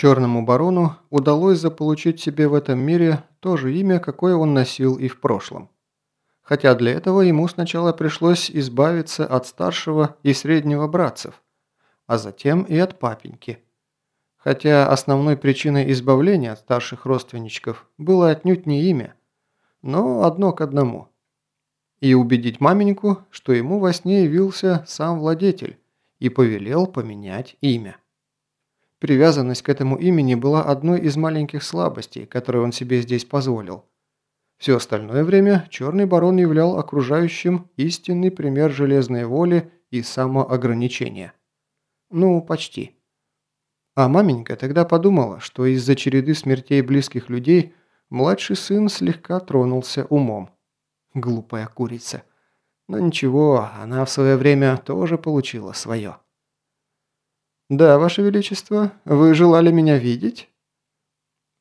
Черному барону удалось заполучить себе в этом мире то же имя, какое он носил и в прошлом. Хотя для этого ему сначала пришлось избавиться от старшего и среднего братцев, а затем и от папеньки. Хотя основной причиной избавления от старших родственничков было отнюдь не имя, но одно к одному. И убедить маменьку, что ему во сне явился сам владетель и повелел поменять имя. Привязанность к этому имени была одной из маленьких слабостей, которые он себе здесь позволил. Все остальное время Черный Барон являл окружающим истинный пример железной воли и самоограничения. Ну, почти. А маменька тогда подумала, что из-за череды смертей близких людей младший сын слегка тронулся умом. Глупая курица. Но ничего, она в свое время тоже получила свое. «Да, Ваше Величество, вы желали меня видеть?»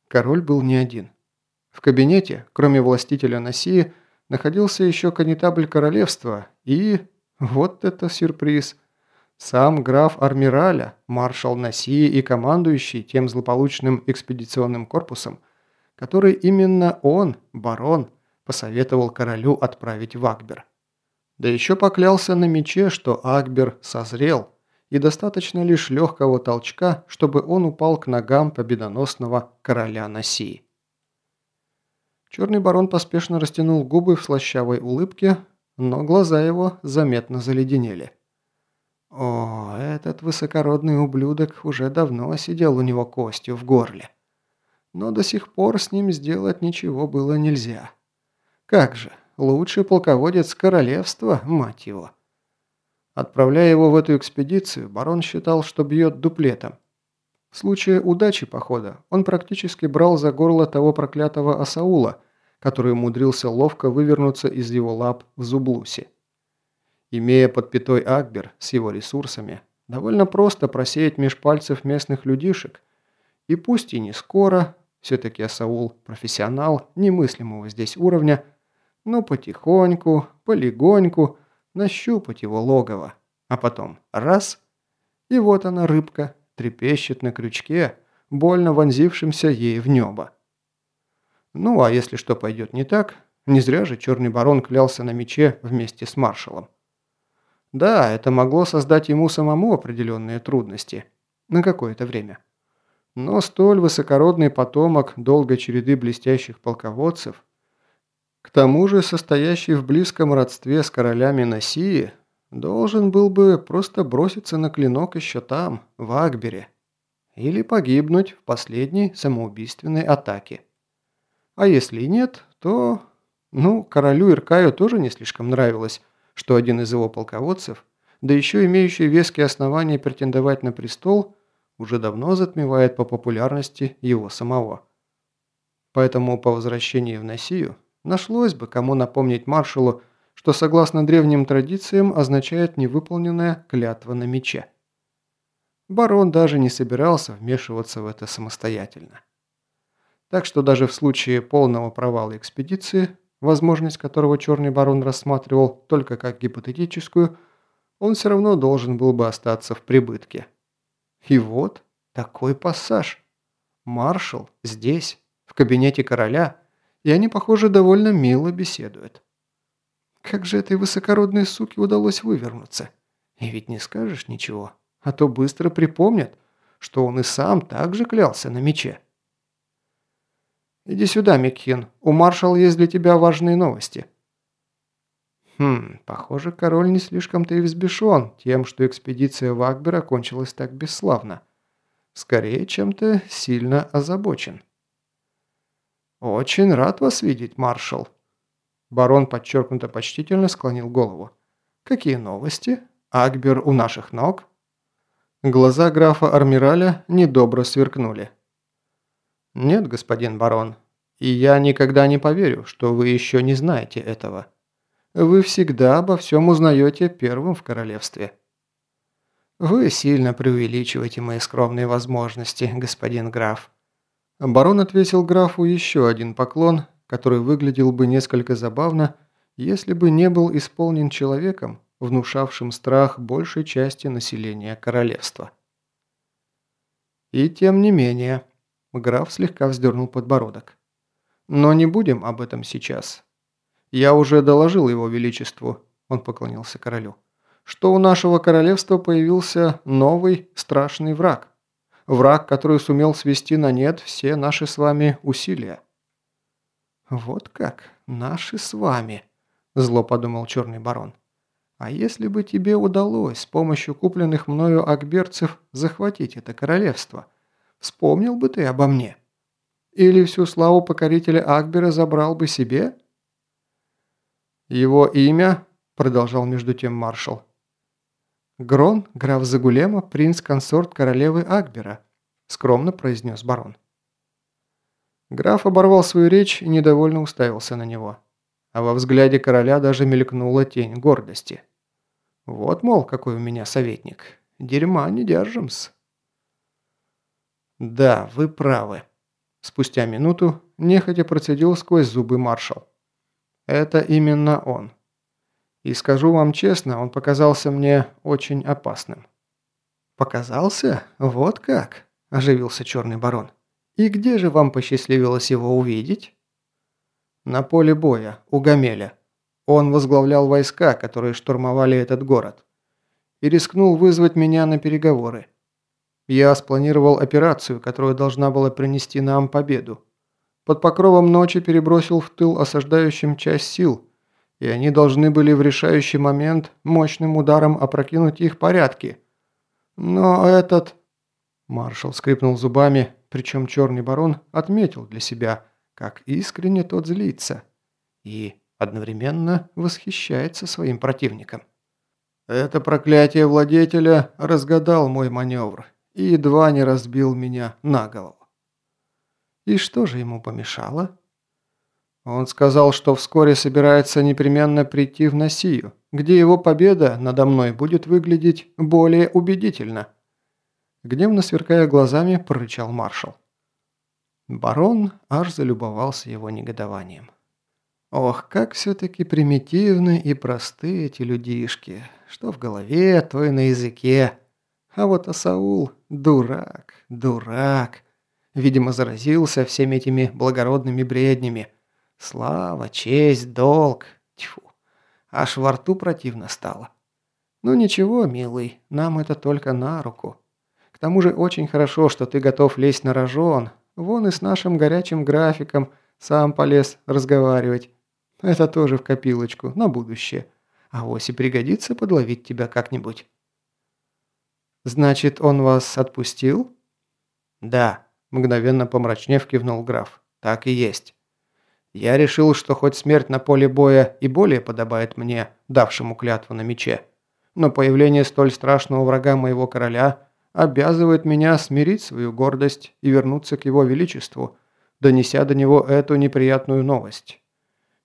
Король был не один. В кабинете, кроме властителя Носии, находился еще конетабль королевства и... Вот это сюрприз! Сам граф Армираля, маршал Носии и командующий тем злополучным экспедиционным корпусом, который именно он, барон, посоветовал королю отправить в Акбер. Да еще поклялся на мече, что Акбер созрел – и достаточно лишь легкого толчка, чтобы он упал к ногам победоносного короля Носии. Черный барон поспешно растянул губы в слащавой улыбке, но глаза его заметно заледенели. О, этот высокородный ублюдок уже давно сидел у него костью в горле. Но до сих пор с ним сделать ничего было нельзя. Как же, лучший полководец королевства, мать его. Отправляя его в эту экспедицию, барон считал, что бьет дуплетом. В случае удачи похода он практически брал за горло того проклятого Асаула, который умудрился ловко вывернуться из его лап в Зублусе. Имея под пятой Акбер с его ресурсами, довольно просто просеять меж пальцев местных людишек. И пусть и не скоро, все-таки Асаул профессионал немыслимого здесь уровня, но потихоньку, полегоньку – нащупать его логово, а потом раз, и вот она рыбка, трепещет на крючке, больно вонзившимся ей в небо. Ну а если что пойдет не так, не зря же черный барон клялся на мече вместе с маршалом. Да, это могло создать ему самому определенные трудности. На какое-то время. Но столь высокородный потомок долгой череды блестящих полководцев – к тому же состоящий в близком родстве с королями Носии должен был бы просто броситься на клинок еще там, в Акбере, или погибнуть в последней самоубийственной атаке. А если нет, то... Ну, королю Иркаю тоже не слишком нравилось, что один из его полководцев, да еще имеющий веские основания претендовать на престол, уже давно затмевает по популярности его самого. Поэтому по возвращении в Носию Нашлось бы, кому напомнить маршалу, что согласно древним традициям означает невыполненная клятва на мече. Барон даже не собирался вмешиваться в это самостоятельно. Так что даже в случае полного провала экспедиции, возможность которого Черный Барон рассматривал только как гипотетическую, он все равно должен был бы остаться в прибытке. И вот такой пассаж. Маршал здесь, в кабинете короля – и они, похоже, довольно мило беседуют. Как же этой высокородной суке удалось вывернуться? И ведь не скажешь ничего, а то быстро припомнят, что он и сам также клялся на мече. «Иди сюда, Микхин, у маршала есть для тебя важные новости». Хм, похоже, король не слишком-то и взбешен тем, что экспедиция в Акбер окончилась так бесславно. Скорее, чем-то сильно озабочен. «Очень рад вас видеть, маршал». Барон подчеркнуто почтительно склонил голову. «Какие новости? Акбер у наших ног?» Глаза графа Армираля недобро сверкнули. «Нет, господин барон, и я никогда не поверю, что вы еще не знаете этого. Вы всегда обо всем узнаете первым в королевстве». «Вы сильно преувеличиваете мои скромные возможности, господин граф», Барон отвесил графу еще один поклон, который выглядел бы несколько забавно, если бы не был исполнен человеком, внушавшим страх большей части населения королевства. И тем не менее, граф слегка вздернул подбородок. Но не будем об этом сейчас. Я уже доложил его величеству, он поклонился королю, что у нашего королевства появился новый страшный враг. Враг, который сумел свести на нет все наши с вами усилия. Вот как, наши с вами, зло подумал черный барон. А если бы тебе удалось с помощью купленных мною акберцев захватить это королевство, вспомнил бы ты обо мне? Или всю славу покорителя Акбера забрал бы себе?» «Его имя?» – продолжал между тем маршал. «Грон, граф Загулема, принц-консорт королевы Акбера», – скромно произнес барон. Граф оборвал свою речь и недовольно уставился на него. А во взгляде короля даже мелькнула тень гордости. «Вот, мол, какой у меня советник. Дерьма не держим-с». «Да, вы правы», Спустя минуту нехотя процедил сквозь зубы маршал. Это именно он. И скажу вам честно, он показался мне очень опасным. «Показался? Вот как?» – оживился черный барон. «И где же вам посчастливилось его увидеть?» «На поле боя, у Гамеля. Он возглавлял войска, которые штурмовали этот город. И рискнул вызвать меня на переговоры. Я спланировал операцию, которая должна была принести нам победу. Под покровом ночи перебросил в тыл осаждающим часть сил, и они должны были в решающий момент мощным ударом опрокинуть их порядки. Но этот... Маршал скрипнул зубами, причем черный барон отметил для себя, как искренне тот злится и одновременно восхищается своим противником. Это проклятие владетеля разгадал мой маневр и едва не разбил меня на голову. И что же ему помешало? Он сказал, что вскоре собирается непременно прийти в Носию, где его победа надо мной будет выглядеть более убедительно. Гневно сверкая глазами, прорычал маршал. Барон аж залюбовался его негодованием. Ох, как все-таки примитивны и просты эти людишки, что в голове, то и на языке. А вот Асаул – дурак, дурак. Видимо, заразился всеми этими благородными бреднями. Слава, честь, долг. Тьфу, аж во рту противно стало. Ну ничего, милый, нам это только на руку. К тому же очень хорошо, что ты готов лезть на рожон. Вон и с нашим горячим графиком сам полез разговаривать. Это тоже в копилочку, на будущее. А вось и пригодится подловить тебя как-нибудь. «Значит, он вас отпустил?» «Да», – мгновенно помрачнев кивнул граф. «Так и есть. Я решил, что хоть смерть на поле боя и более подобает мне, давшему клятву на мече, но появление столь страшного врага моего короля обязывает меня смирить свою гордость и вернуться к его величеству, донеся до него эту неприятную новость.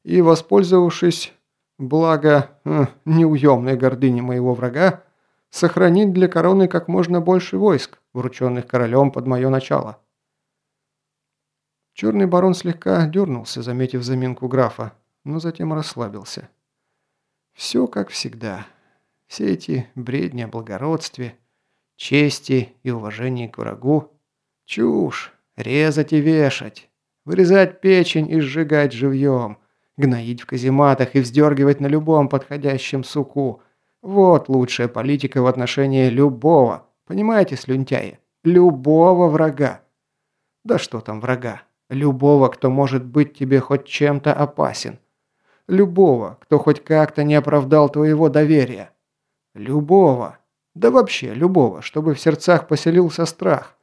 И, воспользовавшись, благо э, неуемной гордыни моего врага, сохранить для короны как можно больше войск, врученных королем под мое начало. Черный барон слегка дернулся, заметив заминку графа, но затем расслабился. Все как всегда. Все эти бредни о благородстве, чести и уважении к врагу. Чушь. Резать и вешать. Вырезать печень и сжигать живьем. Гноить в казематах и вздергивать на любом подходящем суку – вот лучшая политика в отношении любого, понимаете, слюнтяи, любого врага. Да что там врага? Любого, кто может быть тебе хоть чем-то опасен. Любого, кто хоть как-то не оправдал твоего доверия. Любого. Да вообще любого, чтобы в сердцах поселился страх.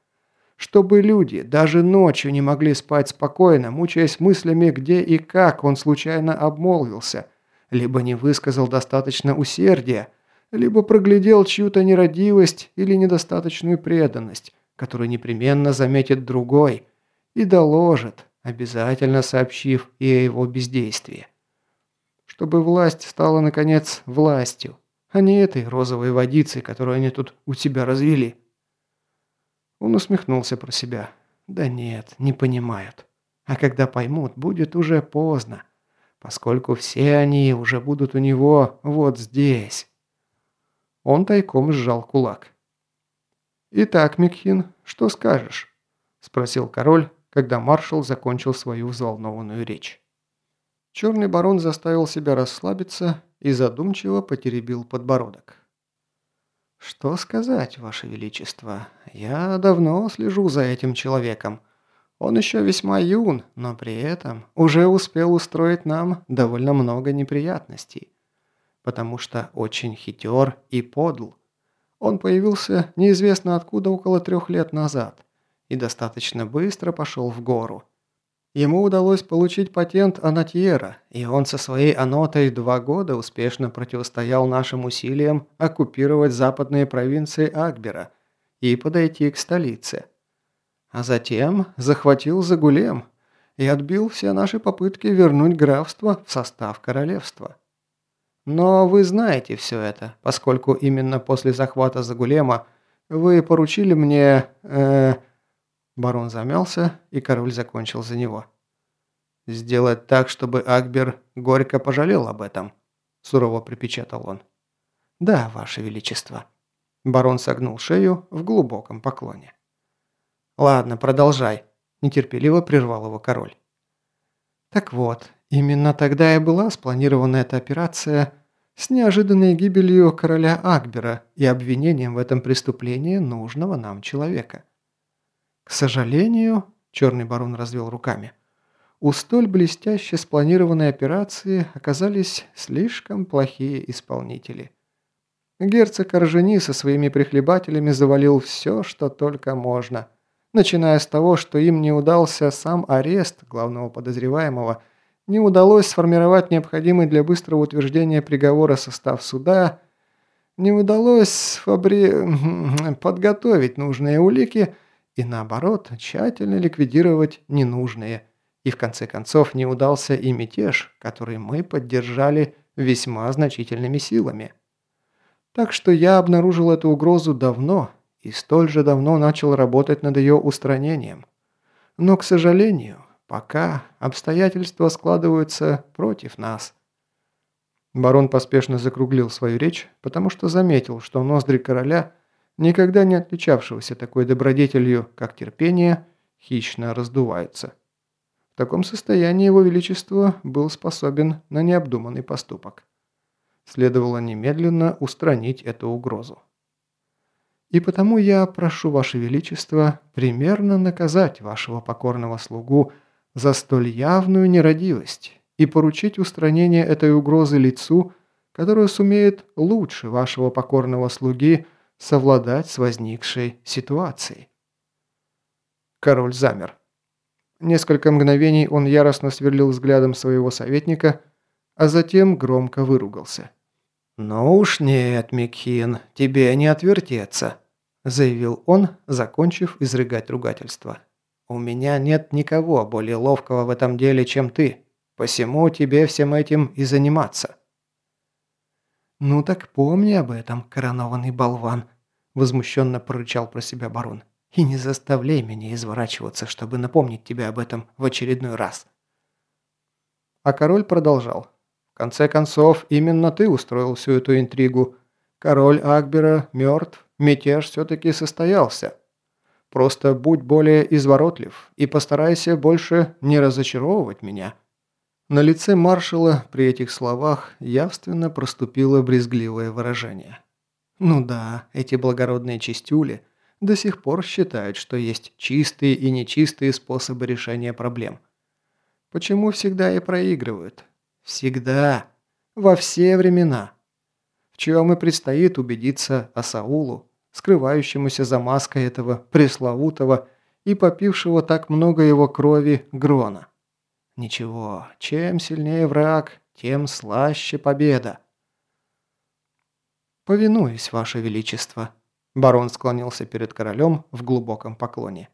Чтобы люди даже ночью не могли спать спокойно, мучаясь мыслями, где и как он случайно обмолвился – либо не высказал достаточно усердия, либо проглядел чью-то нерадивость или недостаточную преданность, которую непременно заметит другой и доложит, обязательно сообщив и о его бездействии. Чтобы власть стала, наконец, властью, а не этой розовой водицей, которую они тут у тебя развели. Он усмехнулся про себя. Да нет, не понимают. А когда поймут, будет уже поздно поскольку все они уже будут у него вот здесь. Он тайком сжал кулак. «Итак, Микхин, что скажешь?» – спросил король, когда маршал закончил свою взволнованную речь. Черный барон заставил себя расслабиться и задумчиво потеребил подбородок. «Что сказать, Ваше Величество? Я давно слежу за этим человеком. Он еще весьма юн, но при этом уже успел устроить нам довольно много неприятностей, потому что очень хитер и подл. Он появился неизвестно откуда около трех лет назад и достаточно быстро пошел в гору. Ему удалось получить патент Анатьера, и он со своей анотой два года успешно противостоял нашим усилиям оккупировать западные провинции Акбера и подойти к столице. А затем захватил Загулем и отбил все наши попытки вернуть графство в состав королевства. Но вы знаете все это, поскольку именно после захвата Загулема вы поручили мне... Э, Барон замялся, и король закончил за него. «Сделать так, чтобы Акбер горько пожалел об этом», – сурово припечатал он. «Да, ваше величество». Барон согнул шею в глубоком поклоне. «Ладно, продолжай», – нетерпеливо прервал его король. «Так вот, именно тогда и была спланирована эта операция с неожиданной гибелью короля Акбера и обвинением в этом преступлении нужного нам человека». К сожалению, черный барон развел руками, у столь блестяще спланированной операции оказались слишком плохие исполнители. Герцог Оржени со своими прихлебателями завалил все, что только можно, начиная с того, что им не удался сам арест главного подозреваемого, не удалось сформировать необходимый для быстрого утверждения приговора состав суда, не удалось фабри... подготовить нужные улики – и наоборот, тщательно ликвидировать ненужные. И в конце концов не удался и мятеж, который мы поддержали весьма значительными силами. Так что я обнаружил эту угрозу давно и столь же давно начал работать над ее устранением. Но, к сожалению, пока обстоятельства складываются против нас. Барон поспешно закруглил свою речь, потому что заметил, что ноздри короля – никогда не отличавшегося такой добродетелью, как терпение, хищно раздуваются. В таком состоянии его величество был способен на необдуманный поступок. Следовало немедленно устранить эту угрозу. И потому я прошу ваше величество примерно наказать вашего покорного слугу за столь явную нерадивость и поручить устранение этой угрозы лицу, которое сумеет лучше вашего покорного слуги – совладать с возникшей ситуацией. Король замер. Несколько мгновений он яростно сверлил взглядом своего советника, а затем громко выругался. «Ну уж нет, Микхин, тебе не отвертеться», – заявил он, закончив изрыгать ругательство. «У меня нет никого более ловкого в этом деле, чем ты, посему тебе всем этим и заниматься». «Ну так помни об этом, коронованный болван», – возмущенно прорычал про себя барон. «И не заставляй меня изворачиваться, чтобы напомнить тебе об этом в очередной раз». А король продолжал. «В конце концов, именно ты устроил всю эту интригу. Король Акбера мертв, мятеж все-таки состоялся. Просто будь более изворотлив и постарайся больше не разочаровывать меня». На лице маршала при этих словах явственно проступило брезгливое выражение. Ну да, эти благородные чистюли до сих пор считают, что есть чистые и нечистые способы решения проблем. Почему всегда и проигрывают? Всегда. Во все времена. В чем и предстоит убедиться Асаулу, скрывающемуся за маской этого пресловутого и попившего так много его крови Грона. Ничего, чем сильнее враг, тем слаще победа. «Повинуюсь, Ваше Величество», – барон склонился перед королем в глубоком поклоне.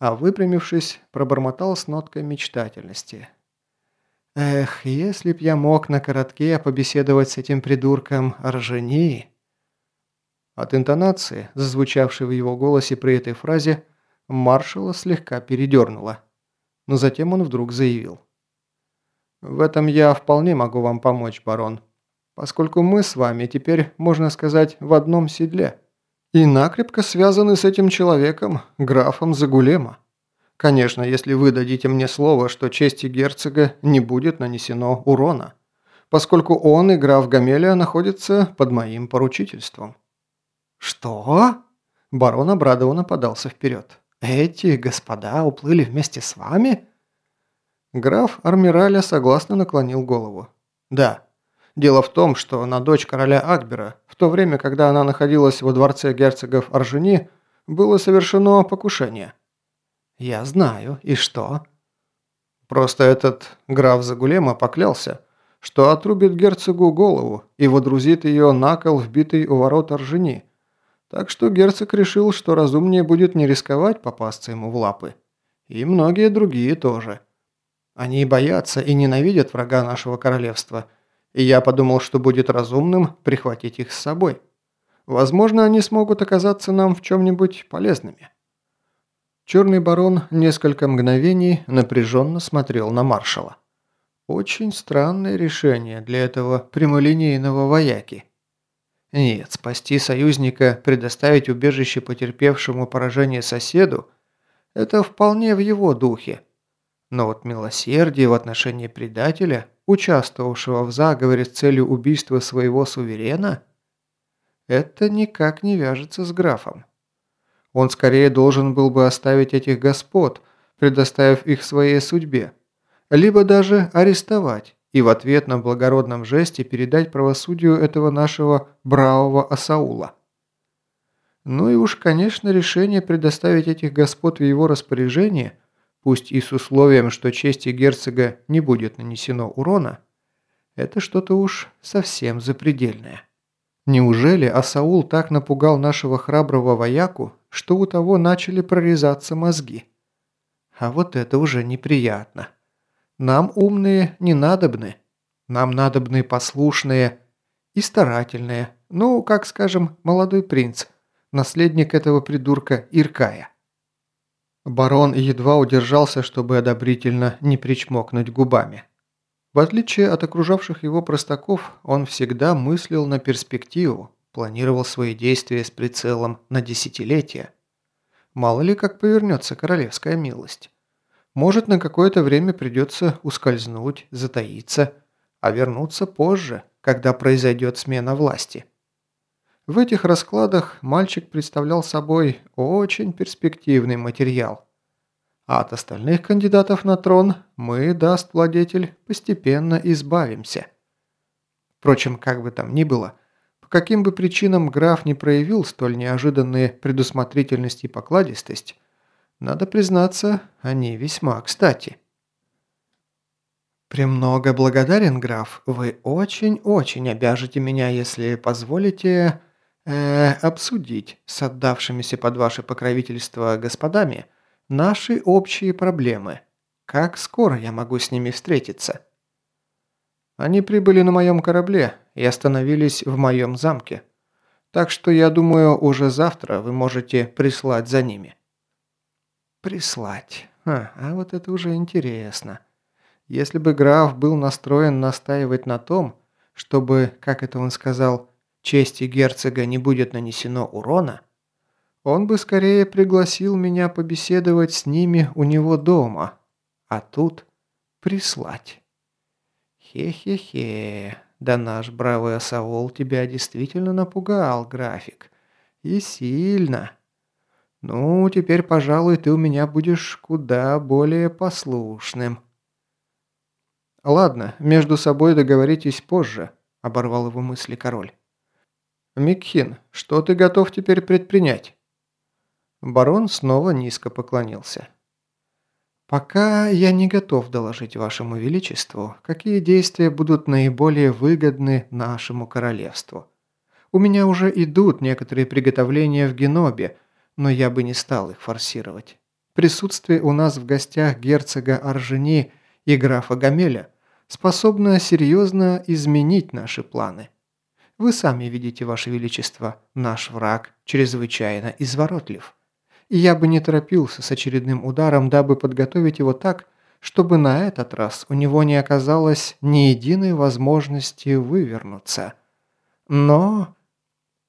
А выпрямившись, пробормотал с ноткой мечтательности. «Эх, если б я мог на коротке побеседовать с этим придурком Ржени!» От интонации, зазвучавшей в его голосе при этой фразе, маршала слегка передернуло но затем он вдруг заявил. «В этом я вполне могу вам помочь, барон, поскольку мы с вами теперь, можно сказать, в одном седле, И накрепко связаны с этим человеком, графом Загулема. Конечно, если вы дадите мне слово, что чести герцога не будет нанесено урона, поскольку он и граф Гамелия находятся под моим поручительством». «Что?» Барон обрадованно подался вперед. «Эти господа уплыли вместе с вами?» Граф Армираля согласно наклонил голову. «Да. Дело в том, что на дочь короля Акбера, в то время, когда она находилась во дворце герцогов Аржени, было совершено покушение». «Я знаю. И что?» «Просто этот граф Загулема поклялся, что отрубит герцогу голову и водрузит ее на кол, вбитый у ворот Аржени. Так что герцог решил, что разумнее будет не рисковать попасться ему в лапы. И многие другие тоже». Они боятся и ненавидят врага нашего королевства, и я подумал, что будет разумным прихватить их с собой. Возможно, они смогут оказаться нам в чем-нибудь полезными». Черный барон несколько мгновений напряженно смотрел на маршала. Очень странное решение для этого прямолинейного вояки. Нет, спасти союзника, предоставить убежище потерпевшему поражение соседу – это вполне в его духе. Но вот милосердие в отношении предателя, участвовавшего в заговоре с целью убийства своего суверена, это никак не вяжется с графом. Он скорее должен был бы оставить этих господ, предоставив их своей судьбе, либо даже арестовать и в ответ на благородном жесте передать правосудию этого нашего бравого Асаула. Ну и уж, конечно, решение предоставить этих господ в его распоряжение – пусть и с условием, что чести герцога не будет нанесено урона, это что-то уж совсем запредельное. Неужели Асаул так напугал нашего храброго вояку, что у того начали прорезаться мозги? А вот это уже неприятно. Нам умные не надобны. Нам надобны послушные и старательные. Ну, как скажем, молодой принц, наследник этого придурка Иркая. Барон едва удержался, чтобы одобрительно не причмокнуть губами. В отличие от окружавших его простаков, он всегда мыслил на перспективу, планировал свои действия с прицелом на десятилетия. Мало ли как повернется королевская милость. Может, на какое-то время придется ускользнуть, затаиться, а вернуться позже, когда произойдет смена власти. В этих раскладах мальчик представлял собой очень перспективный материал. А от остальных кандидатов на трон мы, даст владетель, постепенно избавимся. Впрочем, как бы там ни было, по каким бы причинам граф не проявил столь неожиданные предусмотрительность и покладистость, надо признаться, они весьма кстати. «Премного благодарен, граф. Вы очень-очень обяжете меня, если позволите...» э, обсудить с отдавшимися под ваше покровительство господами наши общие проблемы. Как скоро я могу с ними встретиться?» Они прибыли на моем корабле и остановились в моем замке. Так что, я думаю, уже завтра вы можете прислать за ними». «Прислать? А, а вот это уже интересно. Если бы граф был настроен настаивать на том, чтобы, как это он сказал, чести герцога не будет нанесено урона, он бы скорее пригласил меня побеседовать с ними у него дома, а тут прислать. Хе-хе-хе, да наш бравый Асаол тебя действительно напугал, график. И сильно. Ну, теперь, пожалуй, ты у меня будешь куда более послушным. Ладно, между собой договоритесь позже, оборвал его мысли король. «Микхин, что ты готов теперь предпринять?» Барон снова низко поклонился. «Пока я не готов доложить вашему величеству, какие действия будут наиболее выгодны нашему королевству. У меня уже идут некоторые приготовления в Генобе, но я бы не стал их форсировать. Присутствие у нас в гостях герцога Аржени и графа Гамеля способно серьезно изменить наши планы». Вы сами видите, Ваше Величество, наш враг чрезвычайно изворотлив. И я бы не торопился с очередным ударом, дабы подготовить его так, чтобы на этот раз у него не оказалось ни единой возможности вывернуться. Но...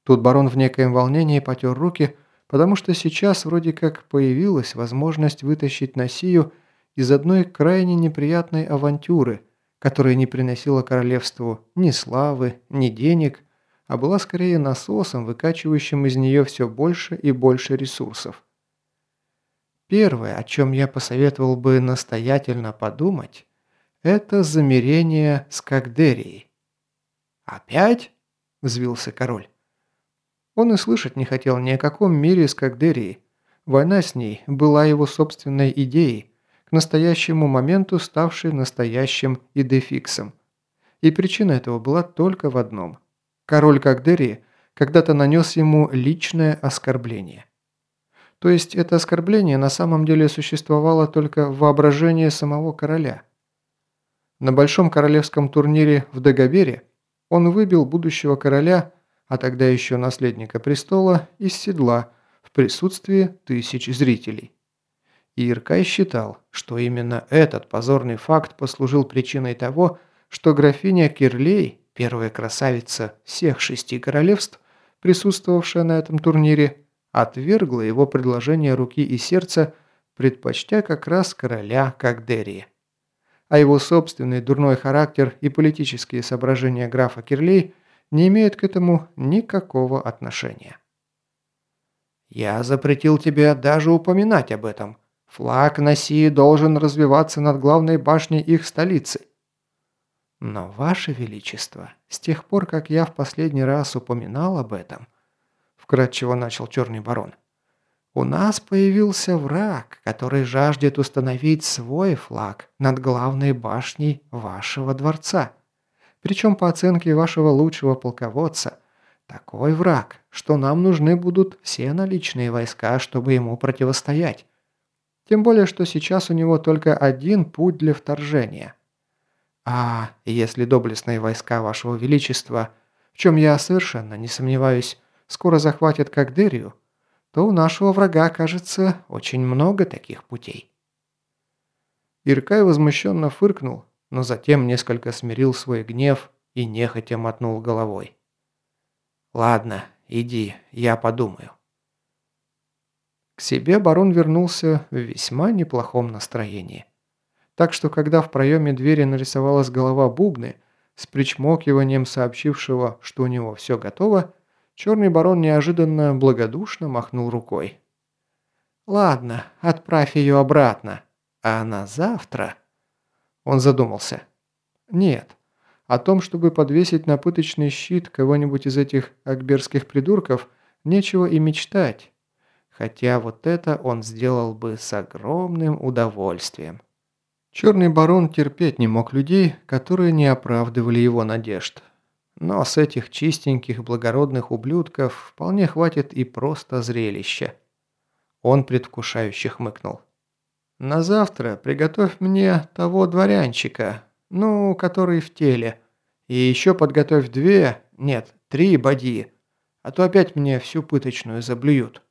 Тут барон в некоем волнении потер руки, потому что сейчас вроде как появилась возможность вытащить Носию из одной крайне неприятной авантюры, которая не приносила королевству ни славы, ни денег, а была скорее насосом, выкачивающим из нее все больше и больше ресурсов. Первое, о чем я посоветовал бы настоятельно подумать, это замерение с Кагдерией. «Опять?» – взвился король. Он и слышать не хотел ни о каком мире с Кагдерией. Война с ней была его собственной идеей, к настоящему моменту ставшей настоящим идефиксом. И причина этого была только в одном. Король Кагдерии когда-то нанес ему личное оскорбление. То есть это оскорбление на самом деле существовало только в воображении самого короля. На большом королевском турнире в Дагобере он выбил будущего короля а тогда еще наследника престола, из седла в присутствии тысяч зрителей. И Иркай считал, что именно этот позорный факт послужил причиной того, что графиня Кирлей, первая красавица всех шести королевств, присутствовавшая на этом турнире, отвергла его предложение руки и сердца, предпочтя как раз короля Кагдерии. А его собственный дурной характер и политические соображения графа Кирлей не имеют к этому никакого отношения. «Я запретил тебе даже упоминать об этом. Флаг Носии должен развиваться над главной башней их столицы». «Но, Ваше Величество, с тех пор, как я в последний раз упоминал об этом», вкратчиво начал Черный Барон, «у нас появился враг, который жаждет установить свой флаг над главной башней вашего дворца». Причем по оценке вашего лучшего полководца, такой враг, что нам нужны будут все наличные войска, чтобы ему противостоять. Тем более, что сейчас у него только один путь для вторжения. А если доблестные войска вашего величества, в чем я совершенно не сомневаюсь, скоро захватят Кагдерию, то у нашего врага окажется очень много таких путей. Иркай возмущенно фыркнул, но затем несколько смирил свой гнев и нехотя мотнул головой. «Ладно, иди, я подумаю». К себе барон вернулся в весьма неплохом настроении. Так что, когда в проеме двери нарисовалась голова бубны, с причмокиванием сообщившего, что у него все готово, черный барон неожиданно благодушно махнул рукой. «Ладно, отправь ее обратно, а на завтра...» Он задумался. Нет. О том, чтобы подвесить на пыточный щит кого-нибудь из этих акберских придурков, нечего и мечтать. Хотя вот это он сделал бы с огромным удовольствием. Черный барон терпеть не мог людей, которые не оправдывали его надежд. Но с этих чистеньких благородных ублюдков вполне хватит и просто зрелища. Он предвкушающе хмыкнул. На завтра приготовь мне того дворянчика, ну, который в теле. И еще подготовь две, нет, три боди, а то опять мне всю пыточную заблюют».